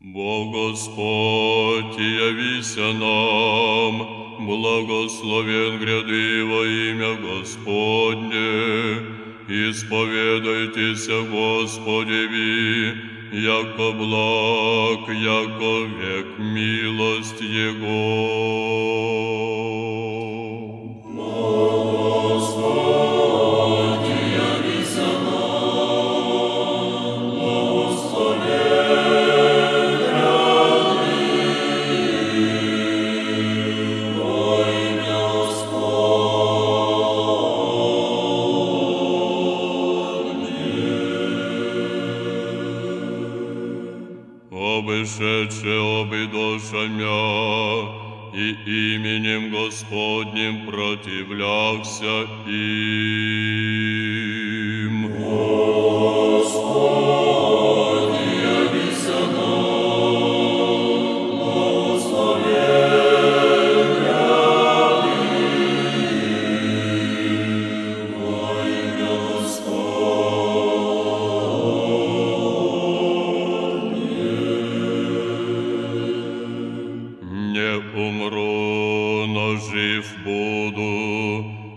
Бог Господь, явися нам, благословен гряды во имя Господне, исповедайтеся Господеви, яко благ, яко век милость Его. Обышедше обидошамя, и именем Господним противлялся им.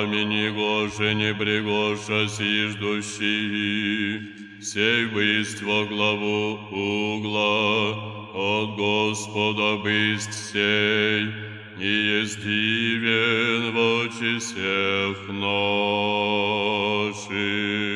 Камень гоже не пригоша сиждущий, сей бысть во главу угла, от Господа бысть сей, и есть дивен в очи всех наших.